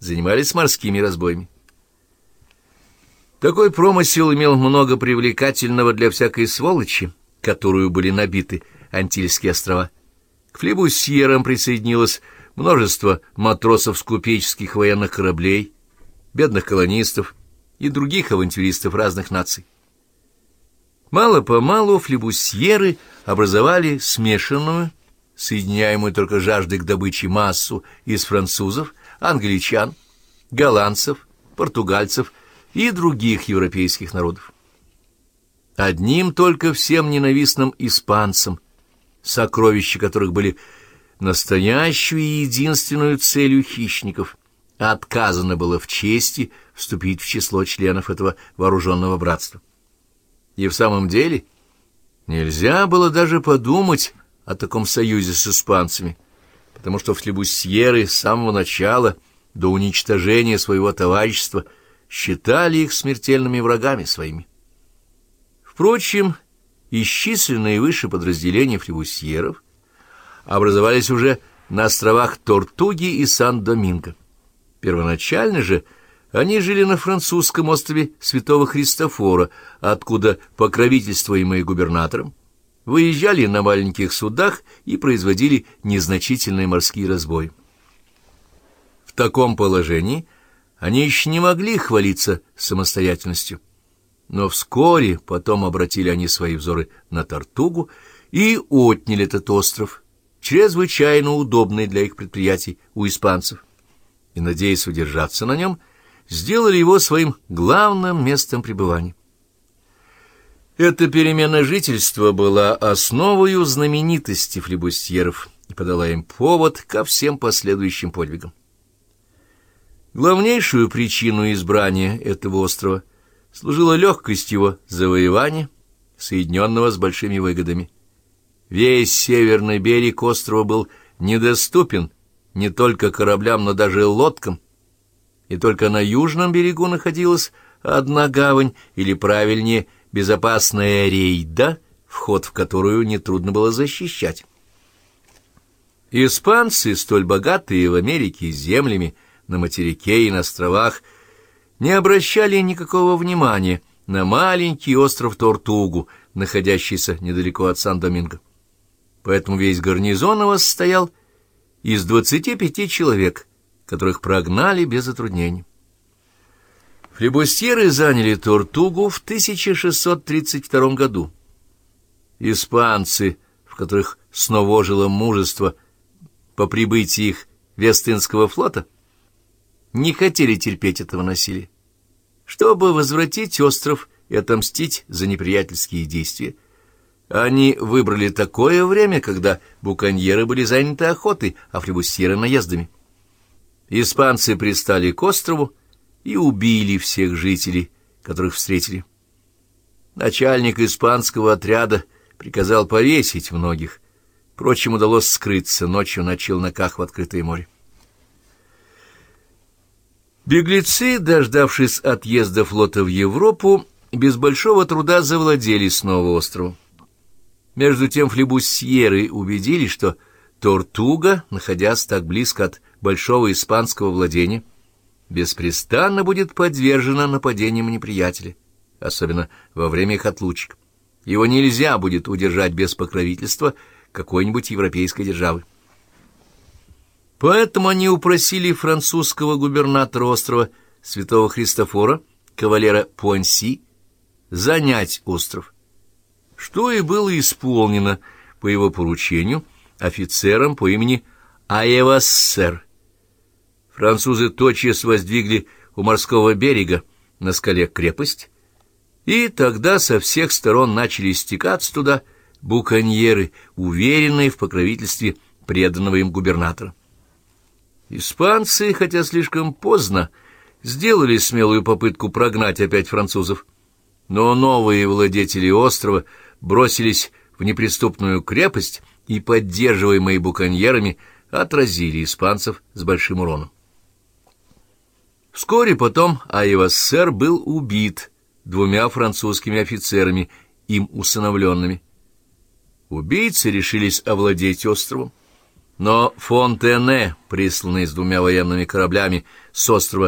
занимались морскими разбоями. Такой промысел имел много привлекательного для всякой сволочи, которую были набиты Антильские острова. К флебусьерам присоединилось множество матросов с купеческих военных кораблей, бедных колонистов и других авантюристов разных наций. Мало-помалу флебусьеры образовали смешанную, соединяемую только жаждой к добыче массу из французов, англичан, голландцев, португальцев и других европейских народов. Одним только всем ненавистным испанцам, сокровища которых были настоящую и единственную целью хищников, отказано было в чести вступить в число членов этого вооруженного братства. И в самом деле нельзя было даже подумать о таком союзе с испанцами, потому что флебусьеры с самого начала до уничтожения своего товарищества считали их смертельными врагами своими. Впрочем, исчисленные выше подразделения флебусьеров образовались уже на островах Тортуги и Сан-Доминго. Первоначально же они жили на французском острове Святого Христофора, откуда, покровительствуемые губернатором, выезжали на маленьких судах и производили незначительные морские разбои. В таком положении они еще не могли хвалиться самостоятельностью, но вскоре потом обратили они свои взоры на Тартугу и отняли этот остров, чрезвычайно удобный для их предприятий у испанцев, и, надеясь удержаться на нем, сделали его своим главным местом пребывания. Эта перемена жительства была основою знаменитости флебустьеров и подала им повод ко всем последующим подвигам. Главнейшую причину избрания этого острова служила легкость его завоевания, соединенного с большими выгодами. Весь северный берег острова был недоступен не только кораблям, но даже лодкам, и только на южном берегу находилась одна гавань, или правильнее, безопасная рейда, вход в которую нетрудно было защищать. Испанцы, столь богатые в Америке землями, на материке и на островах, не обращали никакого внимания на маленький остров Тортугу, находящийся недалеко от Сан-Доминго. Поэтому весь гарнизон его состоял из двадцати пяти человек, которых прогнали без затруднений. Флебустьеры заняли Тортугу в 1632 году. Испанцы, в которых снова жило мужество по прибытии их Вестынского флота, не хотели терпеть этого насилия. Чтобы возвратить остров и отомстить за неприятельские действия, они выбрали такое время, когда буконьеры были заняты охотой, а флебустьеры — наездами. Испанцы пристали к острову и убили всех жителей, которых встретили. Начальник испанского отряда приказал повесить многих. Впрочем, удалось скрыться ночью на челноках в открытое море. Беглецы, дождавшись отъезда флота в Европу, без большого труда завладели снова островом. Между тем флебусьеры убедились, что Тортуга, находясь так близко от большого испанского владения, беспрестанно будет подвержена нападениям неприятеля, особенно во время их отлучек. Его нельзя будет удержать без покровительства какой-нибудь европейской державы. Поэтому они упросили французского губернатора острова Святого Христофора, кавалера Пуанси, занять остров что и было исполнено по его поручению офицером по имени Аевассер. Французы тотчас воздвигли у морского берега на скале крепость, и тогда со всех сторон начали стекаться туда буконьеры, уверенные в покровительстве преданного им губернатора. Испанцы, хотя слишком поздно, сделали смелую попытку прогнать опять французов, но новые владетели острова бросились в неприступную крепость и, поддерживаемые буконьерами, отразили испанцев с большим уроном. Вскоре потом Айвассер был убит двумя французскими офицерами, им усыновленными. Убийцы решились овладеть островом, Но Фонтене, присланный с двумя военными кораблями с острова